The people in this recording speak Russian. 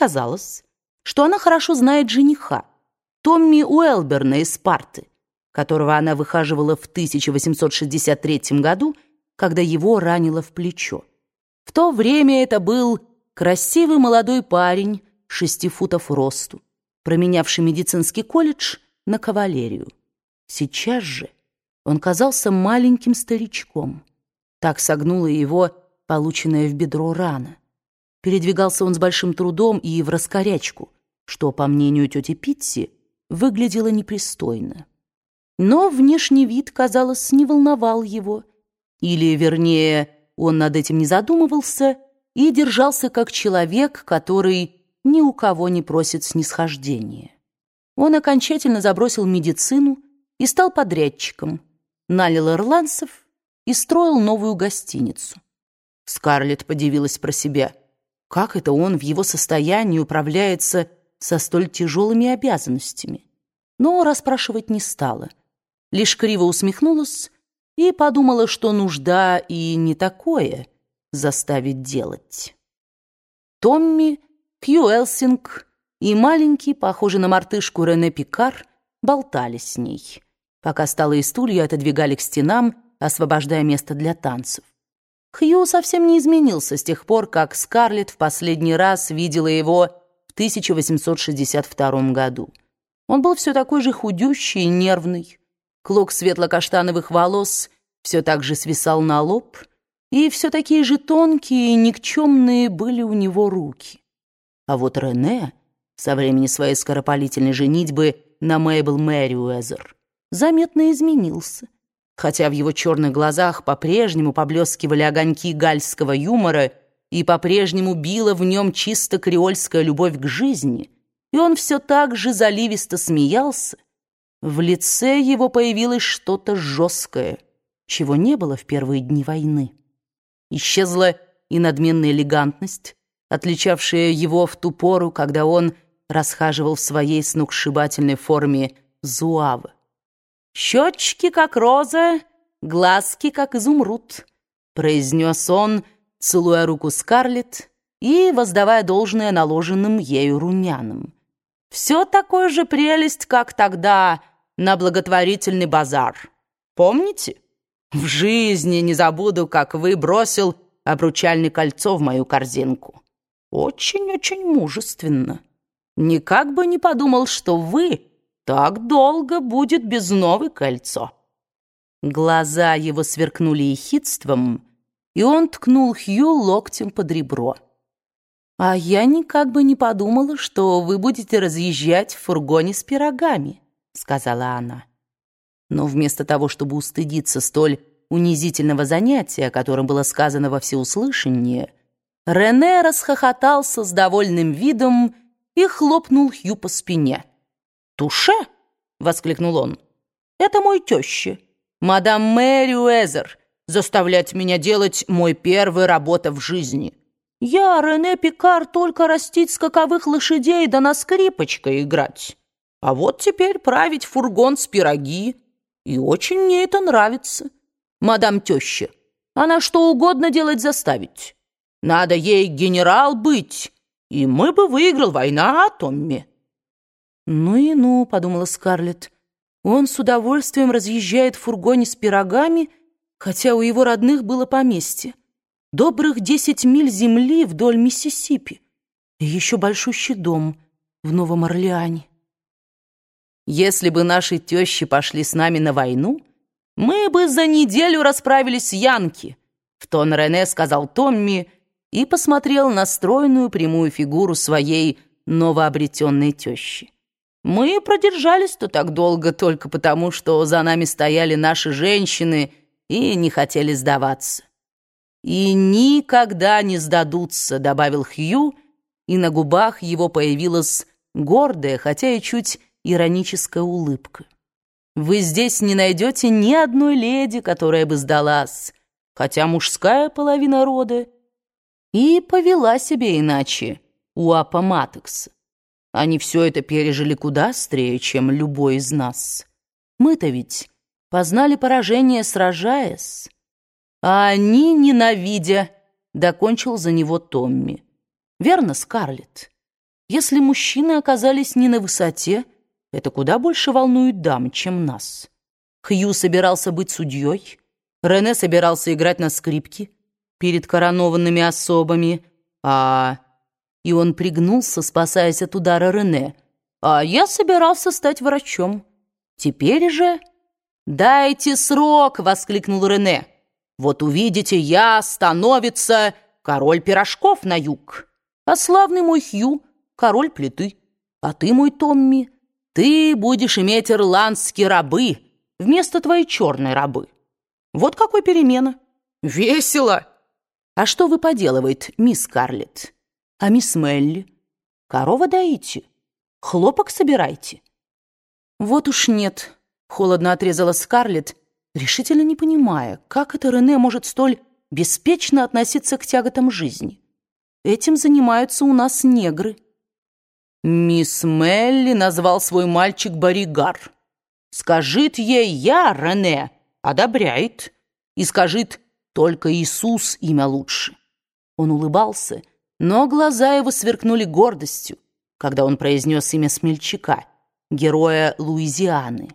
оказалось, что она хорошо знает жениха, Томми Уэлберна из Спарты, которого она выхаживала в 1863 году, когда его ранило в плечо. В то время это был красивый молодой парень, шести футов росту, променявший медицинский колледж на кавалерию. Сейчас же он казался маленьким старичком. Так согнула его полученная в бедро рана. Передвигался он с большим трудом и в раскорячку, что, по мнению тети Питти, выглядело непристойно. Но внешний вид, казалось, не волновал его. Или, вернее, он над этим не задумывался и держался как человек, который ни у кого не просит снисхождения. Он окончательно забросил медицину и стал подрядчиком, налил ирландцев и строил новую гостиницу. Скарлетт подивилась про себя. Как это он в его состоянии управляется со столь тяжелыми обязанностями? Но расспрашивать не стала. Лишь криво усмехнулась и подумала, что нужда и не такое заставить делать. Томми, Хью Элсинг и маленький, похожий на мартышку Рене Пикар, болтали с ней пока столы и стулья отодвигали к стенам, освобождая место для танцев. Хью совсем не изменился с тех пор, как Скарлетт в последний раз видела его в 1862 году. Он был все такой же худющий и нервный. Клок светло-каштановых волос все так же свисал на лоб, и все такие же тонкие и никчемные были у него руки. А вот Рене со времени своей скоропалительной женитьбы на Мейбл Мэриуэзер заметно изменился. Хотя в его черных глазах по-прежнему поблескивали огоньки гальского юмора и по-прежнему била в нем чисто креольская любовь к жизни, и он все так же заливисто смеялся, в лице его появилось что-то жесткое, чего не было в первые дни войны. Исчезла и надменная элегантность, отличавшая его в ту пору, когда он расхаживал в своей сногсшибательной форме зуава. «Щечки, как роза, глазки, как изумруд», произнес он, целуя руку Скарлетт и воздавая должное наложенным ею румянам. «Все такое же прелесть, как тогда на благотворительный базар. Помните? В жизни не забуду, как вы бросил обручальное кольцо в мою корзинку. Очень-очень мужественно. Никак бы не подумал, что вы...» так долго будет без новое кольцо». Глаза его сверкнули ехидством, и он ткнул Хью локтем под ребро. «А я никак бы не подумала, что вы будете разъезжать в фургоне с пирогами», — сказала она. Но вместо того, чтобы устыдиться столь унизительного занятия, о котором было сказано во всеуслышание, Рене расхохотался с довольным видом и хлопнул Хью по спине. «Туше?» — воскликнул он. «Это мой теща, мадам Мэри Уэзер, заставлять меня делать мой первый работа в жизни. Я, Рене Пикар, только растить скаковых лошадей да на скрипочкой играть. А вот теперь править фургон с пироги. И очень мне это нравится. Мадам теща, она что угодно делать заставить. Надо ей генерал быть, и мы бы выиграл война, Томми». «Ну и ну», — подумала Скарлетт, «он с удовольствием разъезжает в фургоне с пирогами, хотя у его родных было поместье. Добрых десять миль земли вдоль Миссисипи и еще большущий дом в Новом Орлеане. Если бы наши тещи пошли с нами на войну, мы бы за неделю расправились с Янки», — в тон Рене сказал Томми и посмотрел на стройную прямую фигуру своей новообретенной тещи. Мы продержались-то так долго только потому, что за нами стояли наши женщины и не хотели сдаваться. «И никогда не сдадутся», — добавил Хью, и на губах его появилась гордая, хотя и чуть ироническая улыбка. «Вы здесь не найдете ни одной леди, которая бы сдалась, хотя мужская половина рода и повела себя иначе у Апоматекса. Они все это пережили куда острее, чем любой из нас. Мы-то ведь познали поражение, сражаясь. А они, ненавидя, докончил за него Томми. Верно, Скарлетт? Если мужчины оказались не на высоте, это куда больше волнует дам, чем нас. Хью собирался быть судьей, Рене собирался играть на скрипке перед коронованными особами, а... И он пригнулся, спасаясь от удара Рене. А я собирался стать врачом. Теперь же... «Дайте срок!» — воскликнул Рене. «Вот увидите, я становится король пирожков на юг, а славный мой Хью — король плиты, а ты, мой Томми, ты будешь иметь ирландские рабы вместо твоей черной рабы. Вот какой перемена. Весело! А что вы поделывает, мисс Карлетт? А мисс Мелли? Корова доите? Хлопок собирайте? Вот уж нет, холодно отрезала Скарлетт, решительно не понимая, как это Рене может столь беспечно относиться к тяготам жизни. Этим занимаются у нас негры. Мисс Мелли назвал свой мальчик Боригар. Скажит ей я, Рене, одобряет. И скажит, только Иисус имя лучше. Он улыбался, но глаза его сверкнули гордостью, когда он произнес имя смельчака, героя Луизианы.